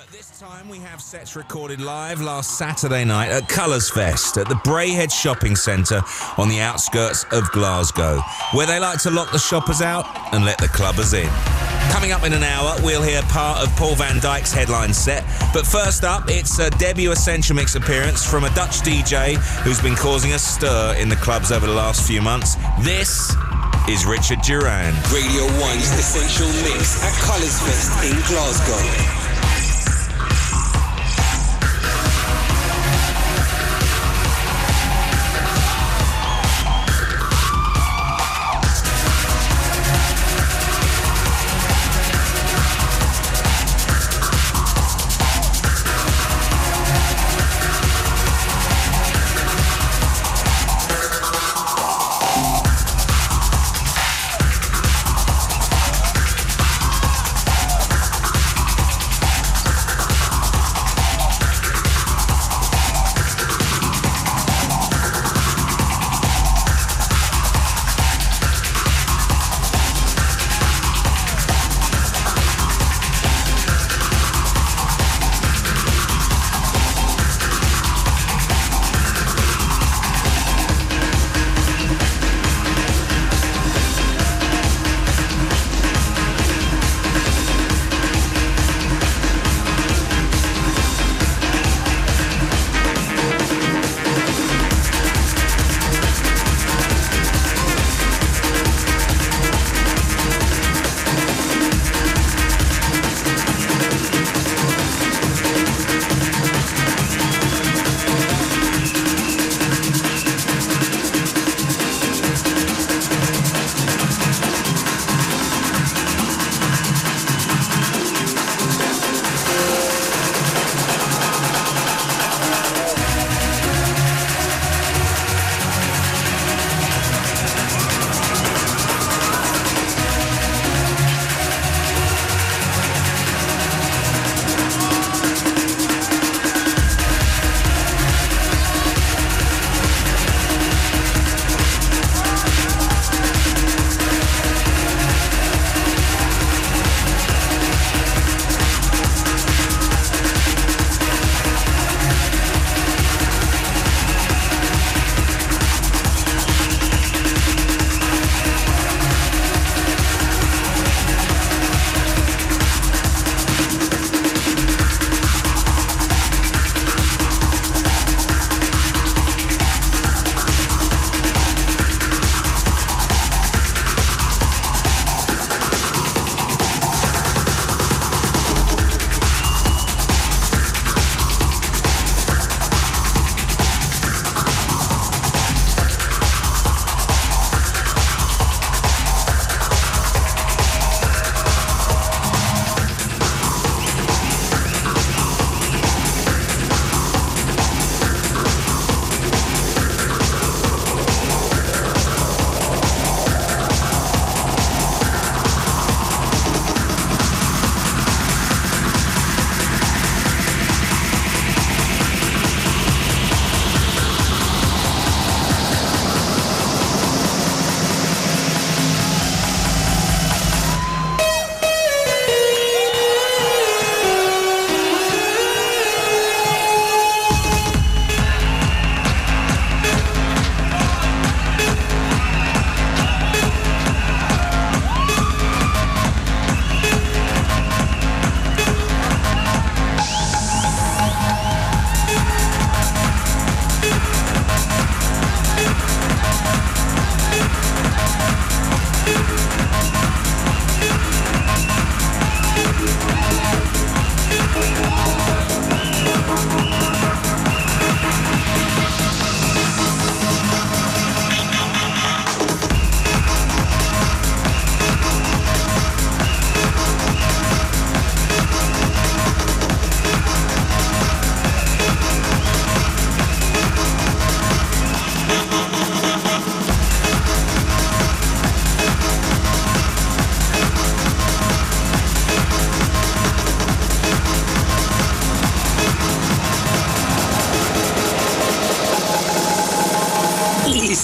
At this time, we have sets recorded live last Saturday night at Colours Fest at the Braehead Shopping Centre on the outskirts of Glasgow, where they like to lock the shoppers out and let the clubbers in. Coming up in an hour, we'll hear part of Paul van Dyk's headline set. But first up, it's a debut Essential Mix appearance from a Dutch DJ who's been causing a stir in the clubs over the last few months. This is Richard Durand. Radio 1's Essential Mix at Colours Fest in Glasgow.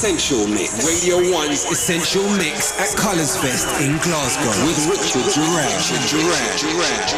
Essential Mix. Radio 1's Essential Mix at Colours Fest in Glasgow with Richard Durand. Richard Durand.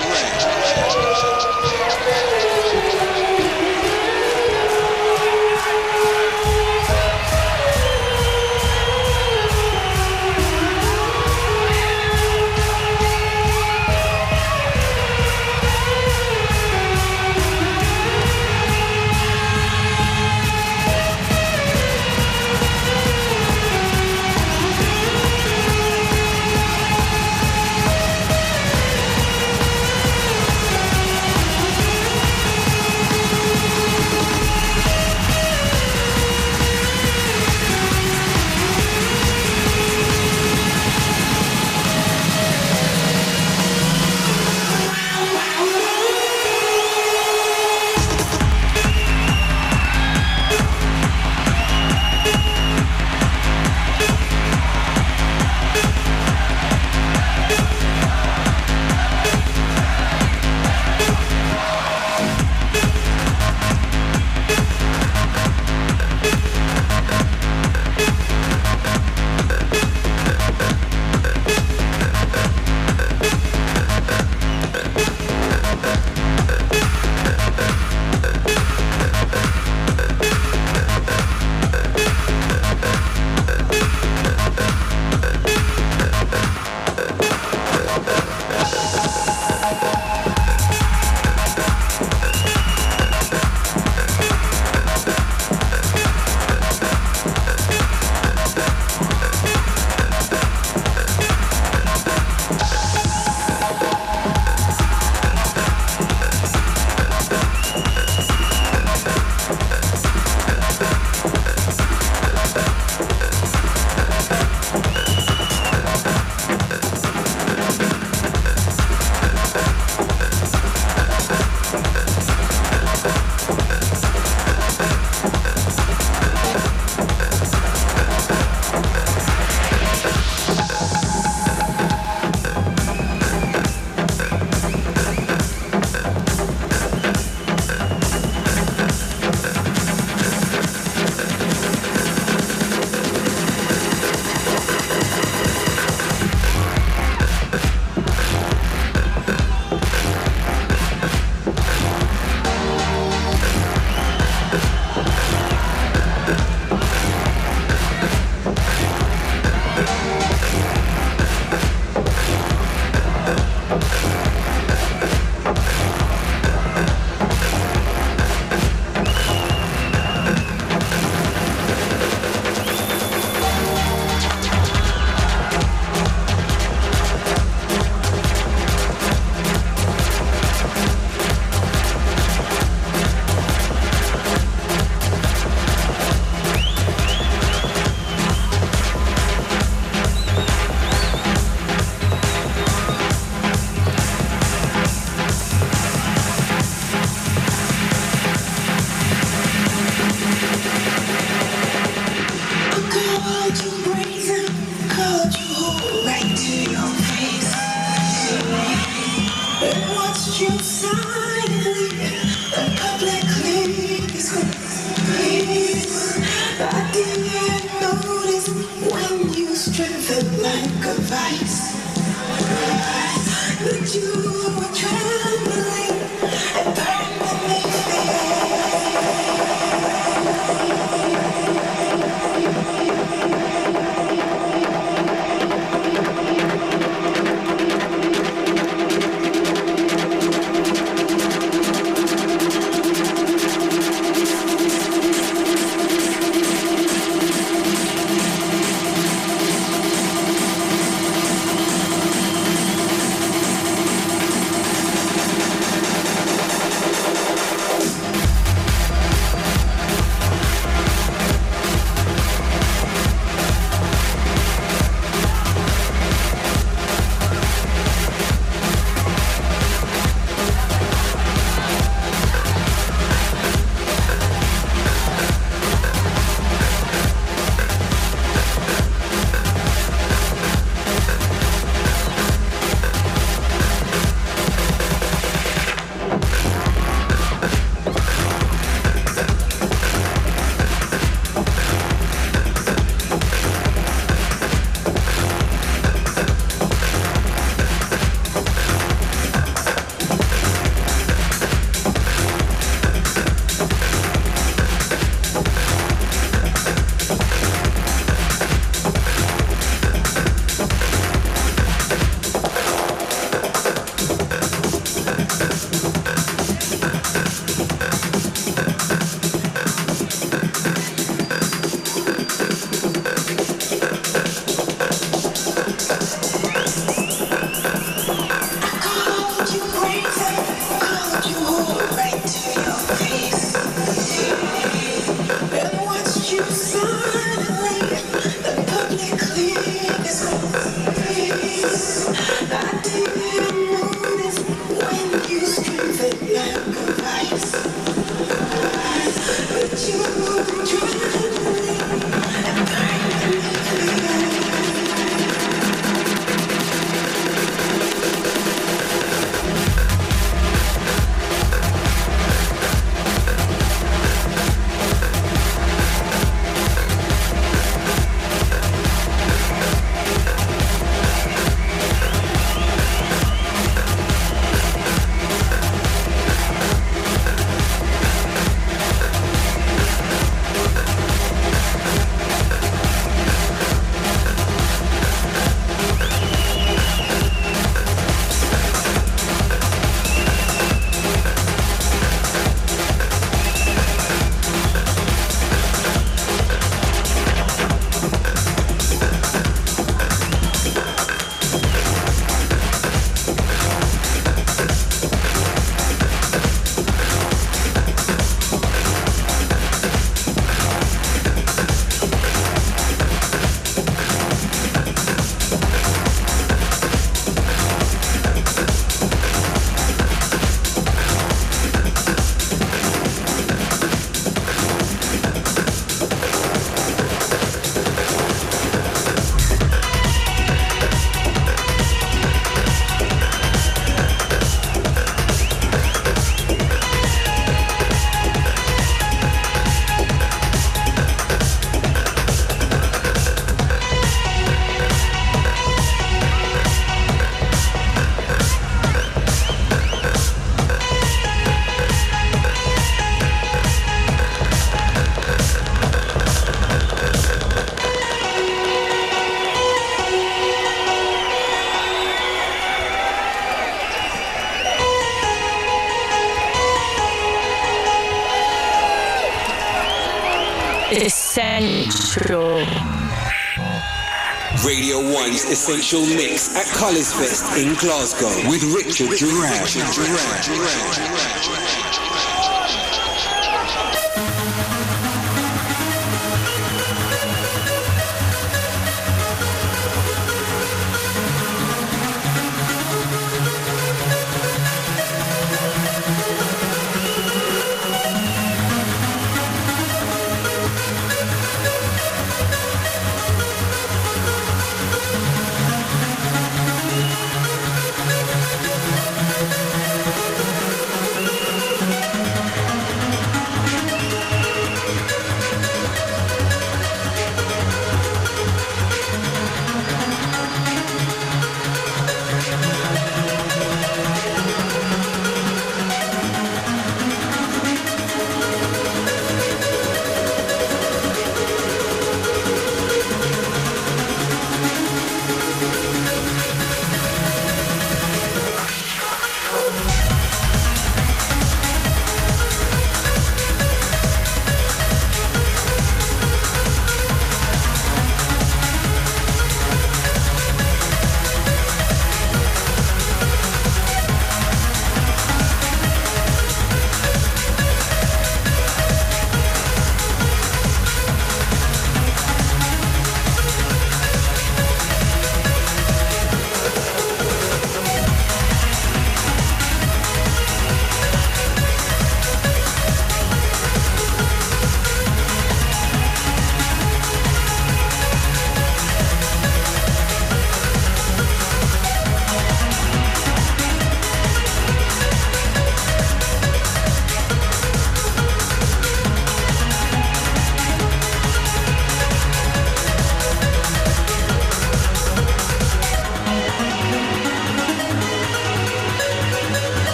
Radio 1's Essential Mix at Colours Fest in Glasgow with Richard Durand.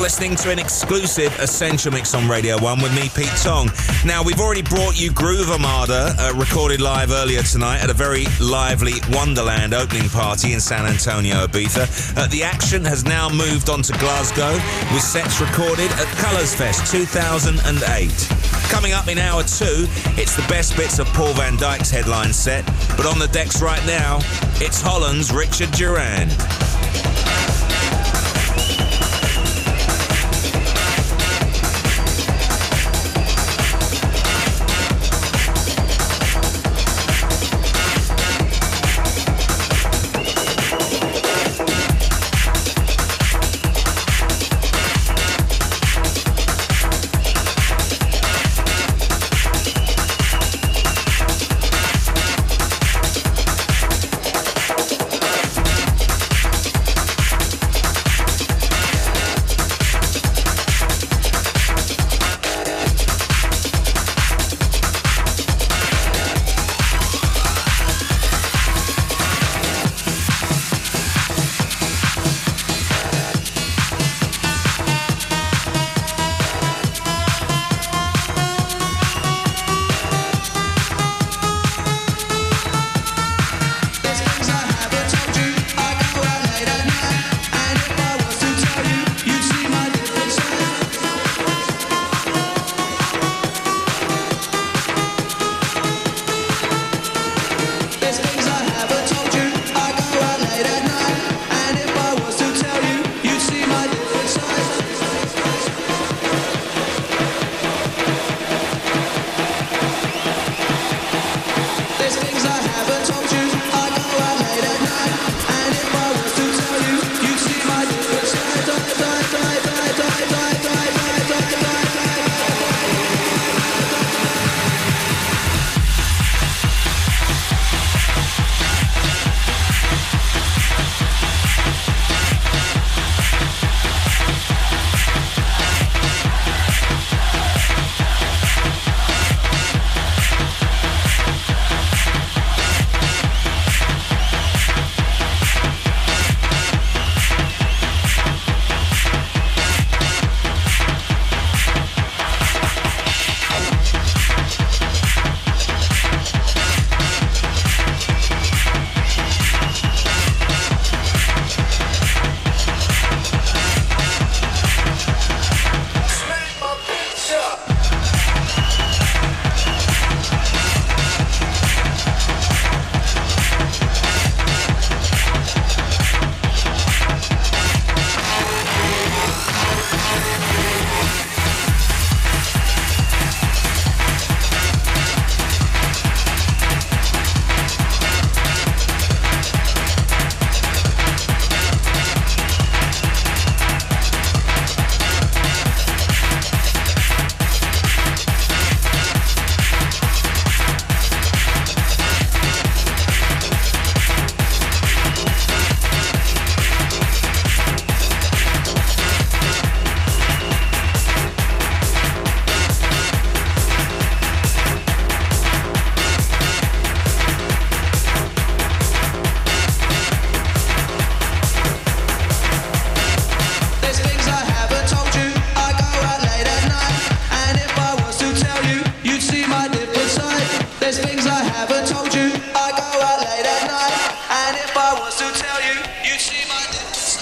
You're listening to an exclusive Essential Mix on Radio 1 with me, Pete Tong. Now, we've already brought you Groove Armada, uh, recorded live earlier tonight at a very lively Wonderland opening party in San Antonio, Ibiza. Uh, the action has now moved on to Glasgow with sets recorded at Colours Fest 2008. Coming up in hour two, it's the best bits of Paul van Dyk's headline set, but on the decks right now, it's Holland's Richard Durand.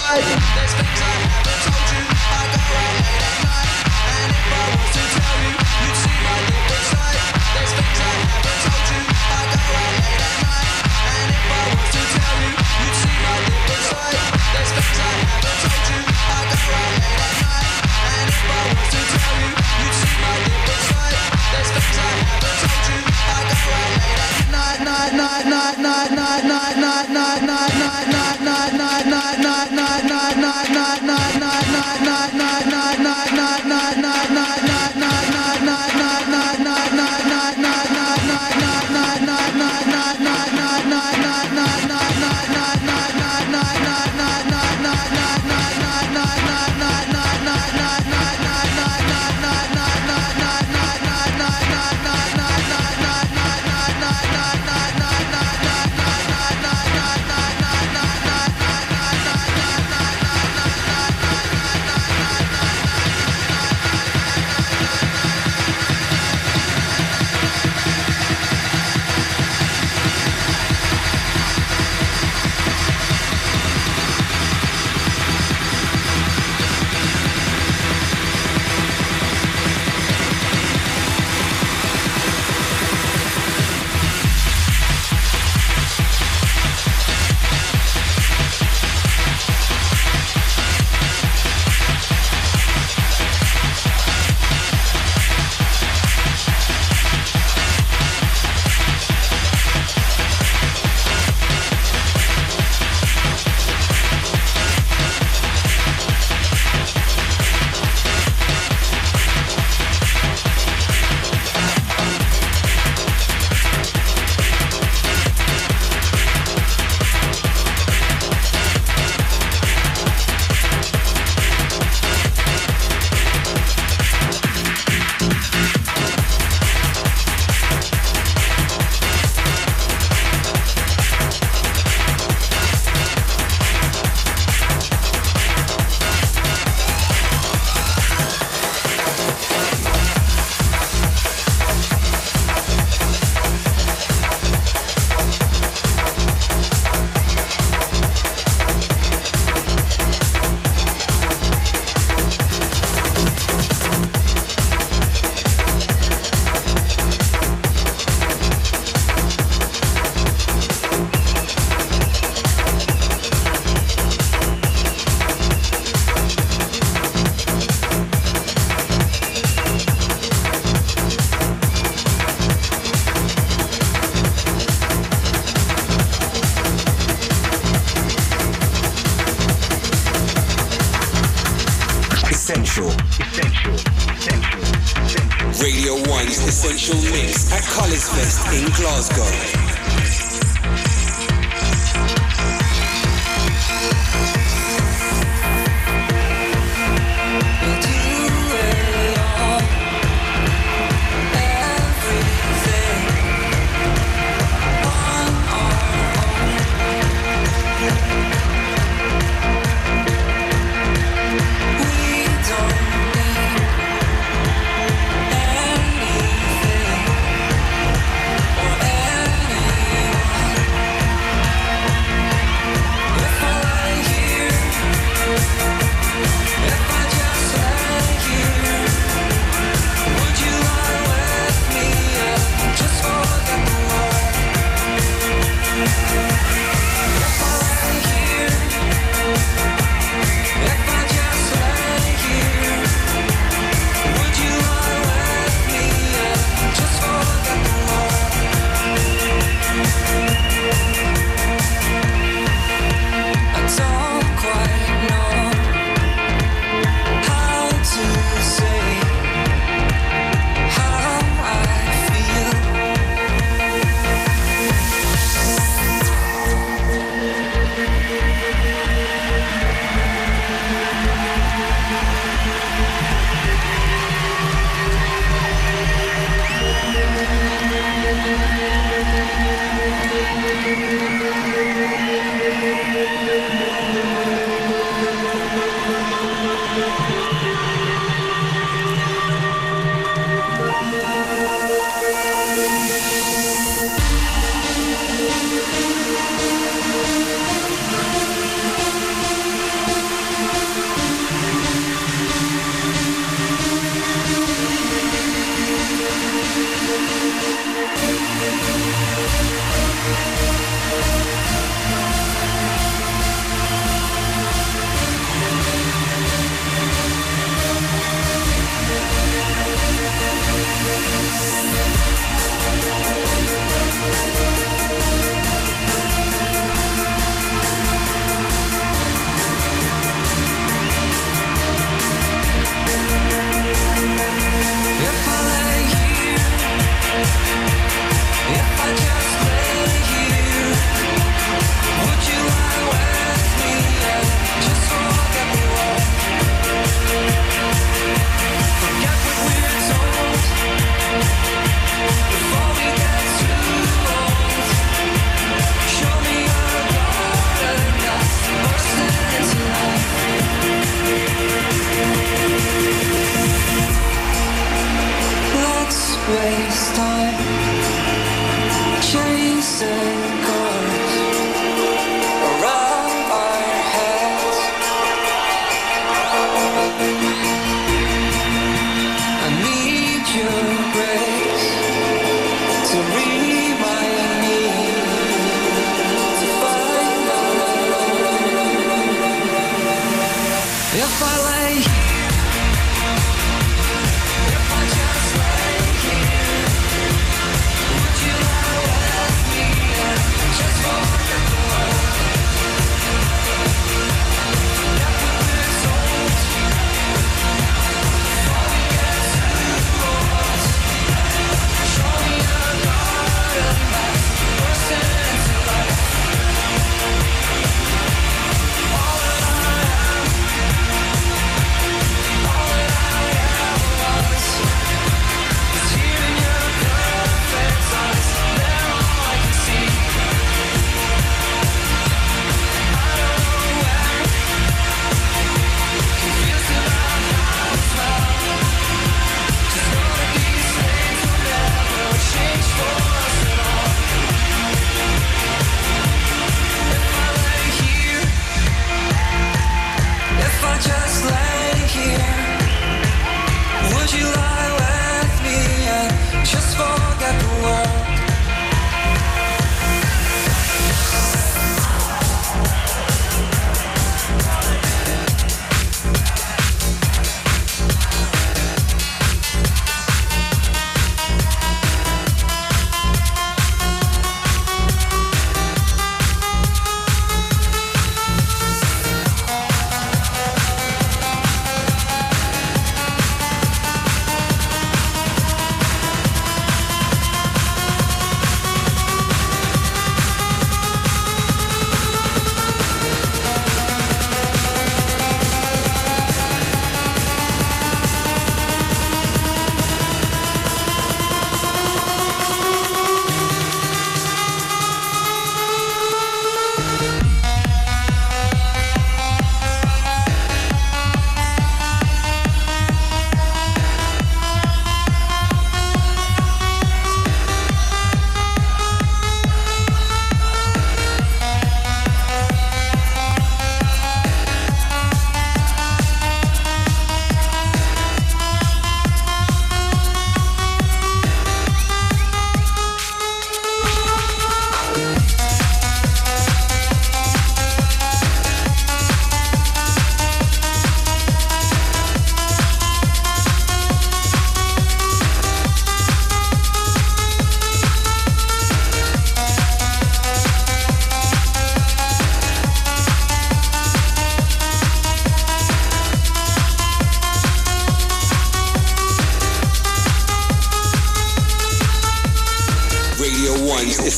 Bye.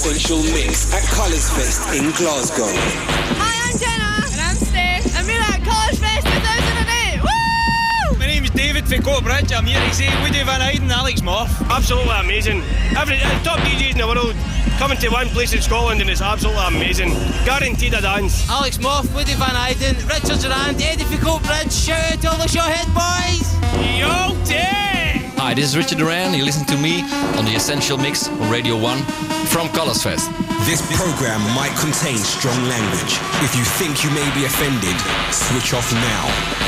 Essential Mix at Colours Fest in Glasgow. Hi, I'm Jenna. And I'm Steph. And we're at Colours Fest 2008. Woo! My name's David from Bridge. I'm here to see Woody Van Eyden Alex Morph. Absolutely amazing. Every uh, top DJs in the world coming to one place in Scotland and it's absolutely amazing. Guaranteed a dance. Alex Morph, Woody Van Eyden, Richard Durand, Eddie from Bridge. Shout out to all the Shawhead boys. Yo, day! Hi, this is Richard Durand. You listen to me on the Essential Mix on Radio 1 from Colours Fest. This program might contain strong language. If you think you may be offended, switch off now.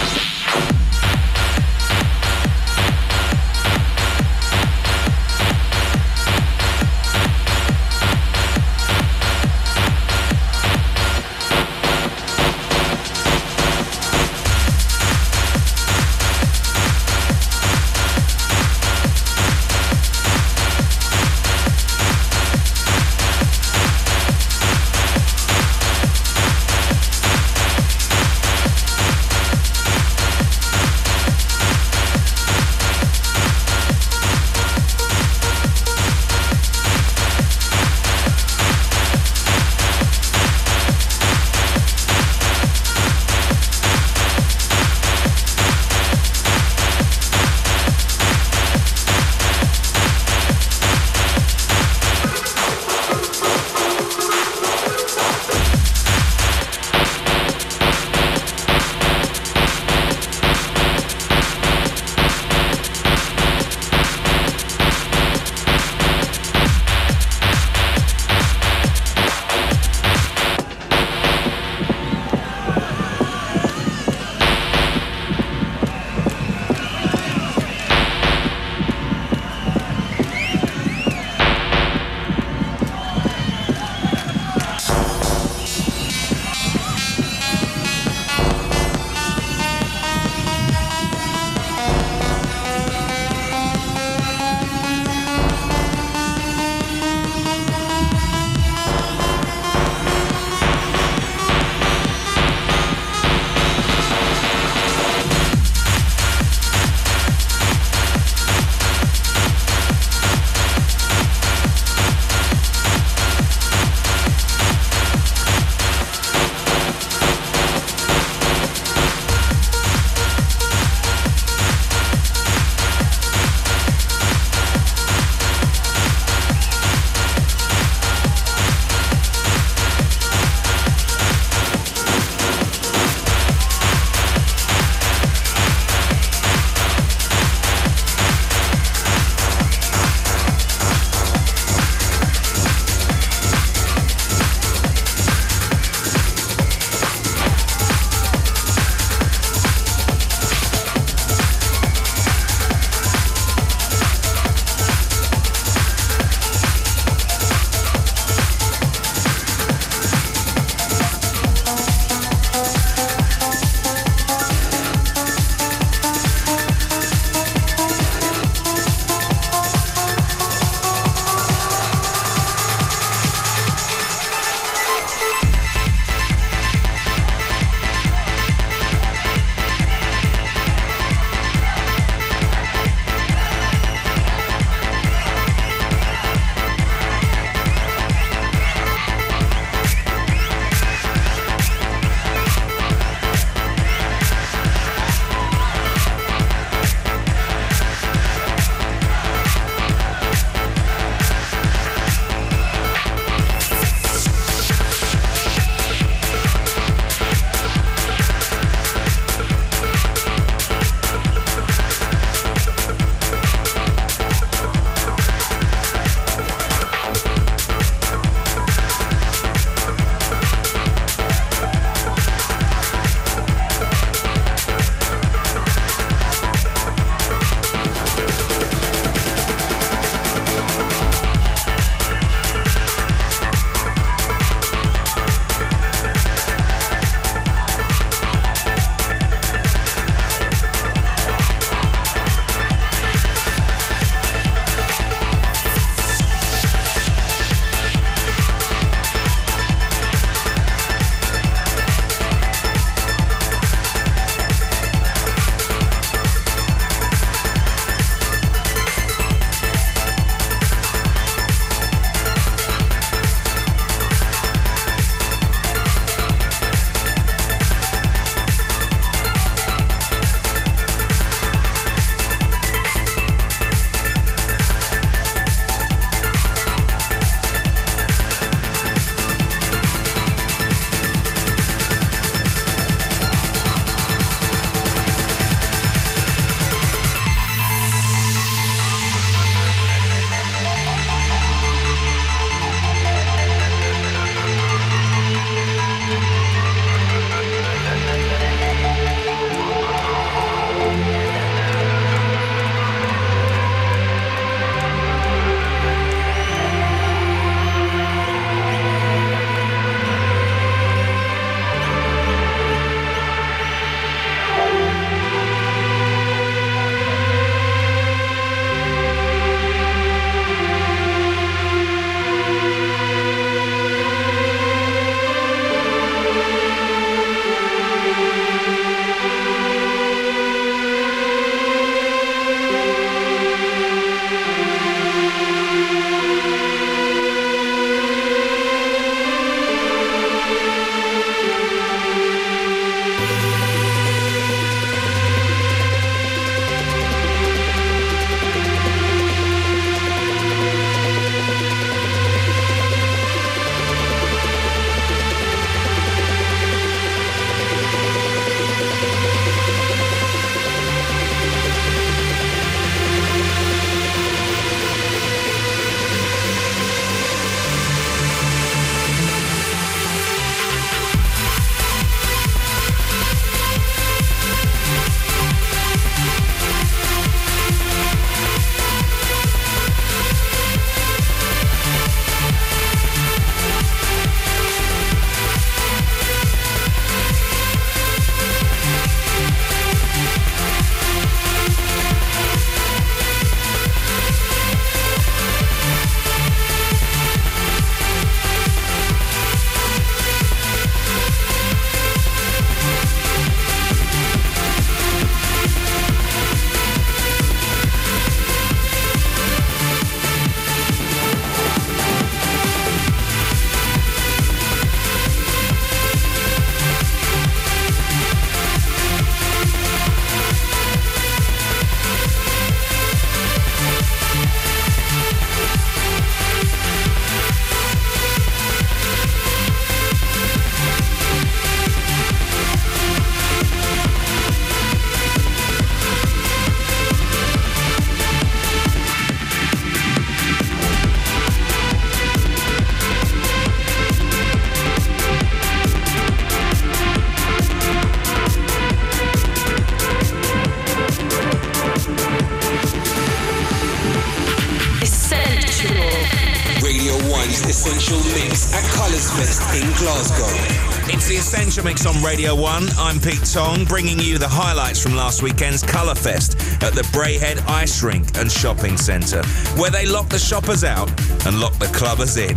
Radio 1. I'm Pete Tong, bringing you the highlights from last weekend's Colour Fest at the Braehead Ice Rink and Shopping Centre, where they lock the shoppers out and lock the clubbers in.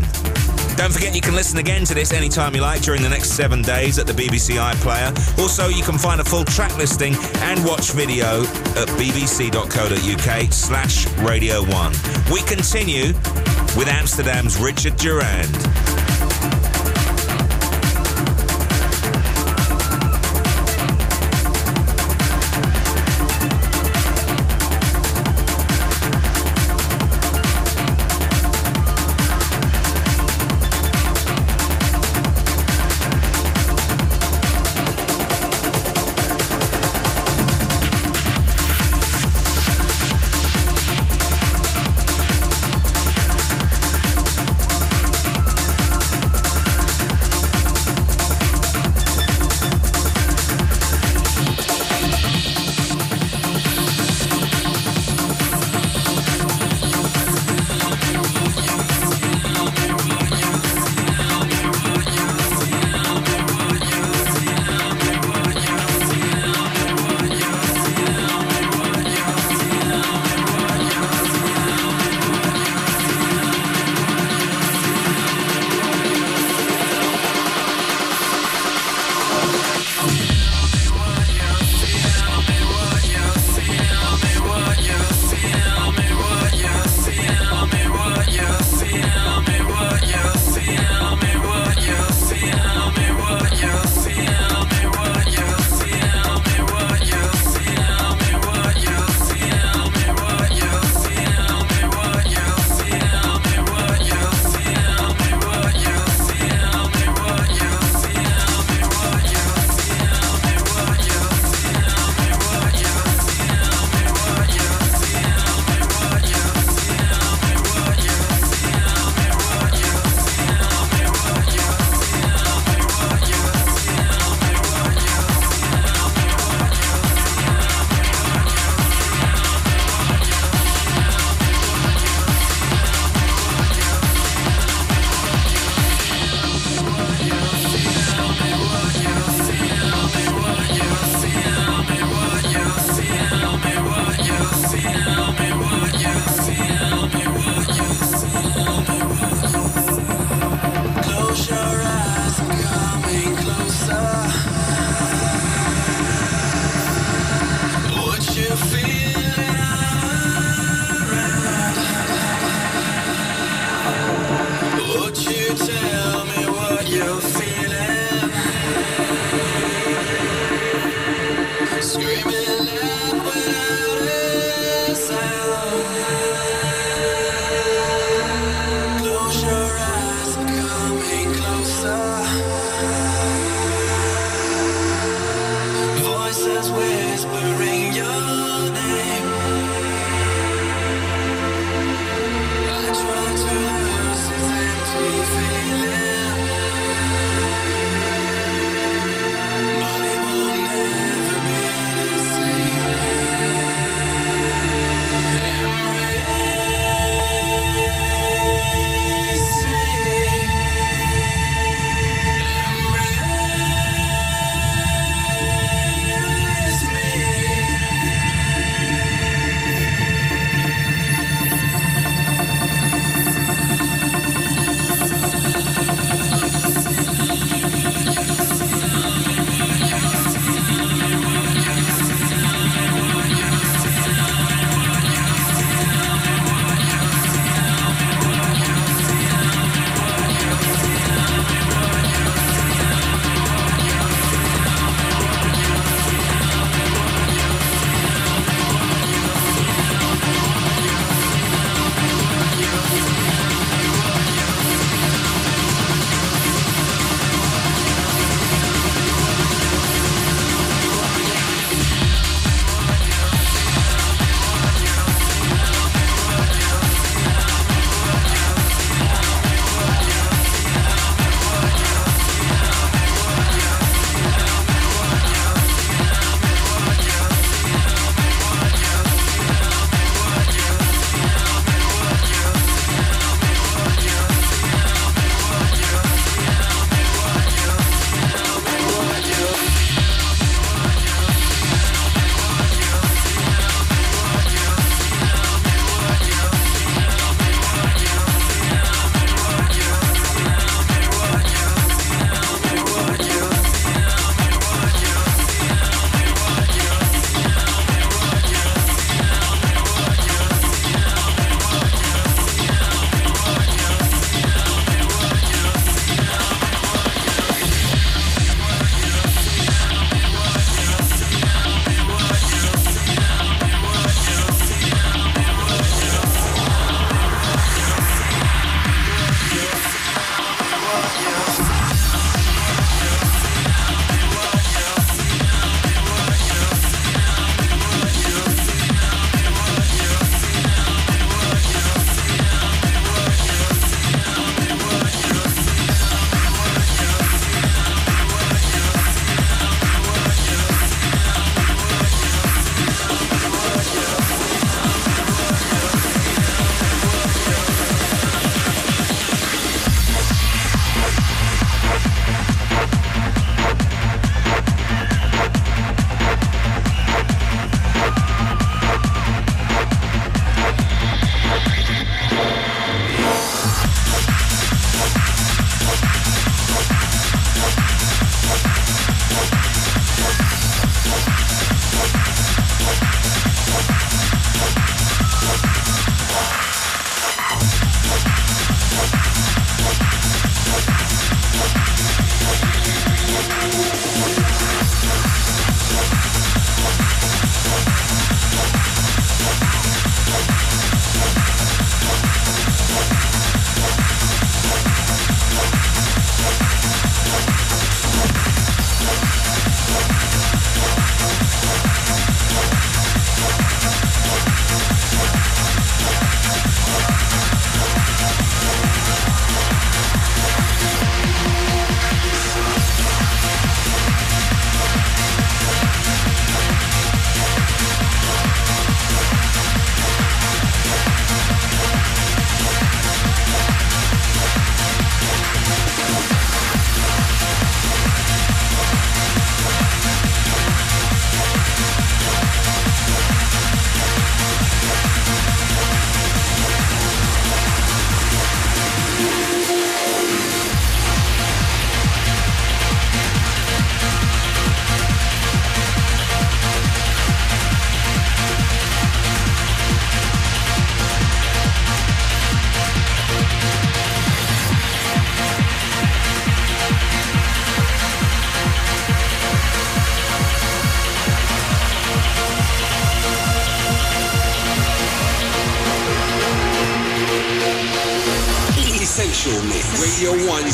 Don't forget you can listen again to this anytime you like during the next seven days at the BBC iPlayer. Also, you can find a full track listing and watch video at bbc.co.uk slash Radio 1. We continue with Amsterdam's Richard Durand.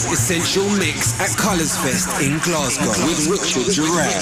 Radio 1's Essential Mix at Colours Fest in Glasgow. With Richard Durand.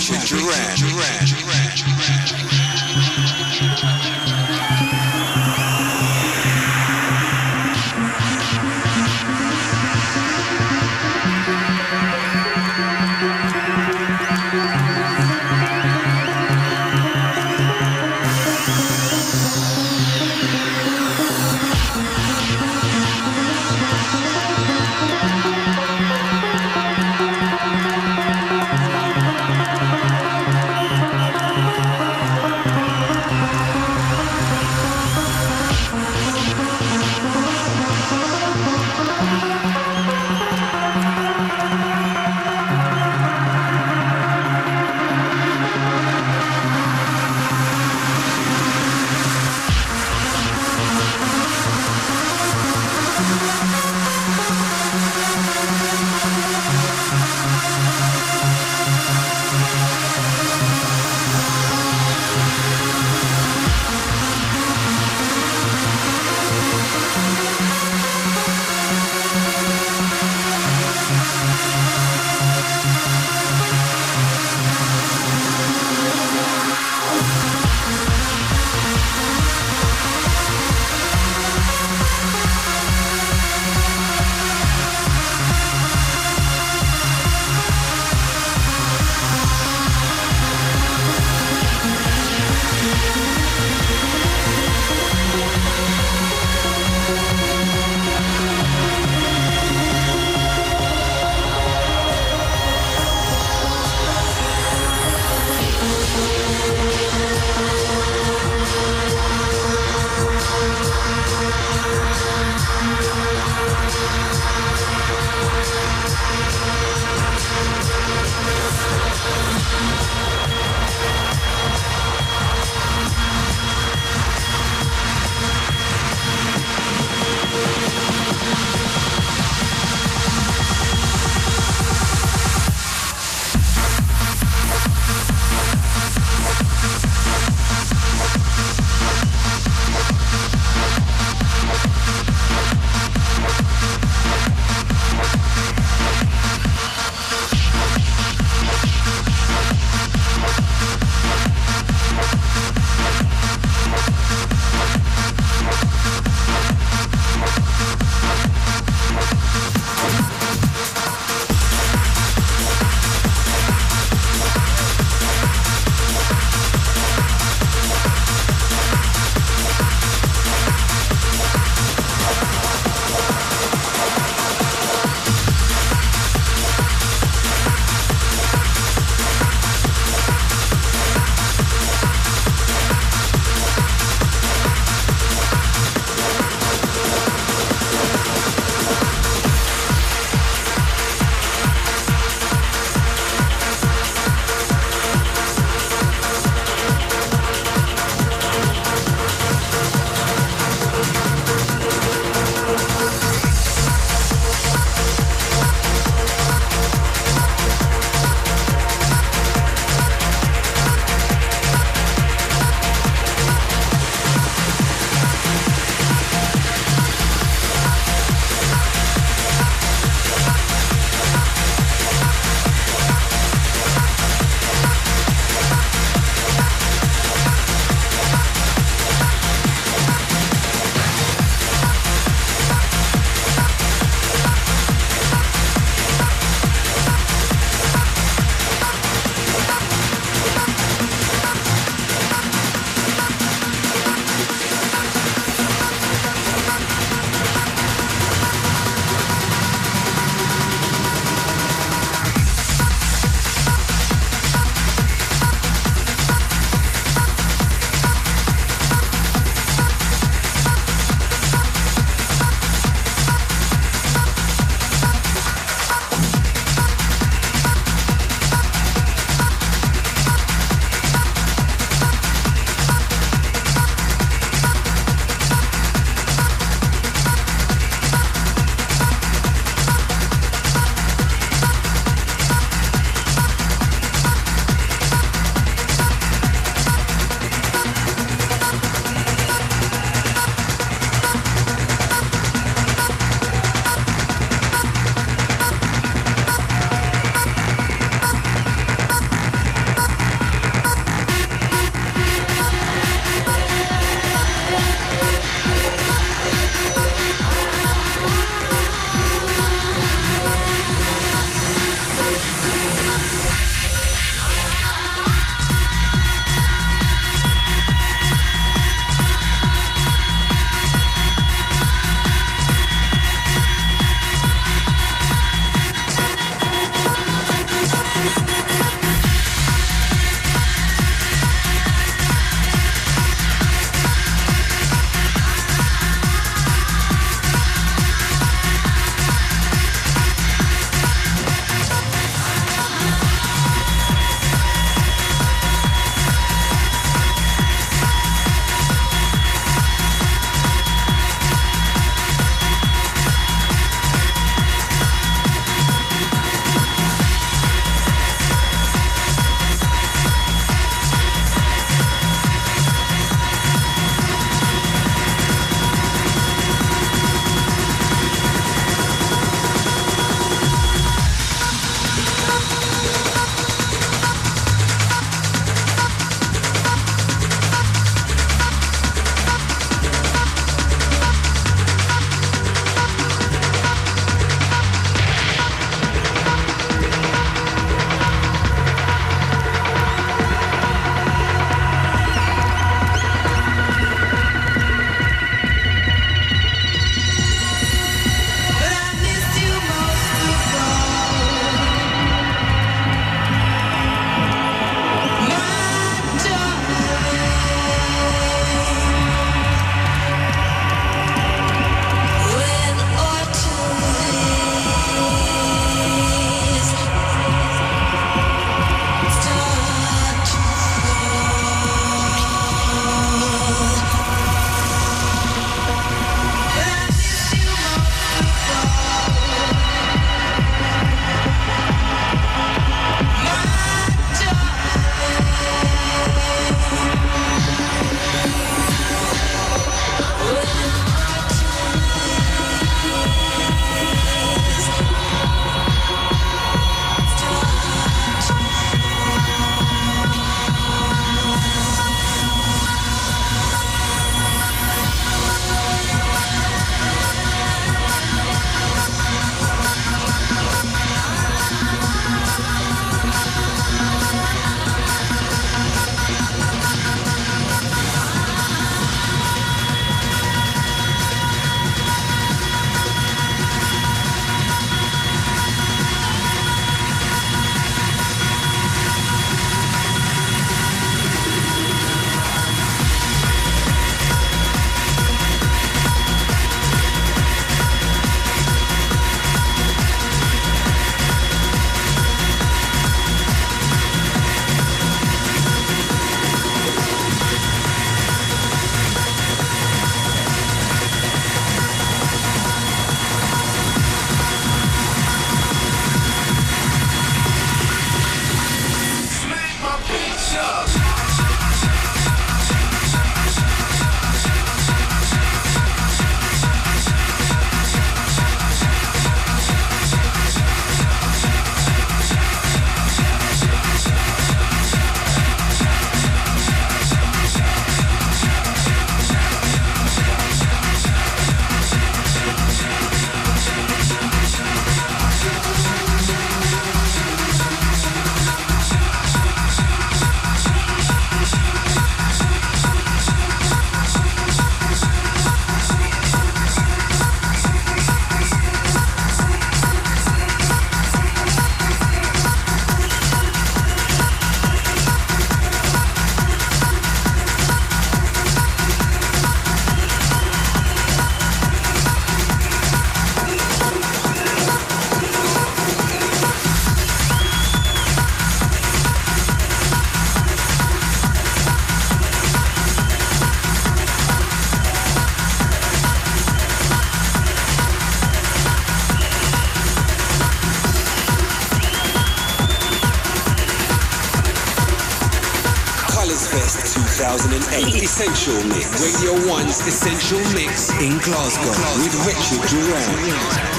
Richard Durand. Durand. 2008. Essential Mix. Radio 1's Essential Mix in Glasgow with Richard Durand.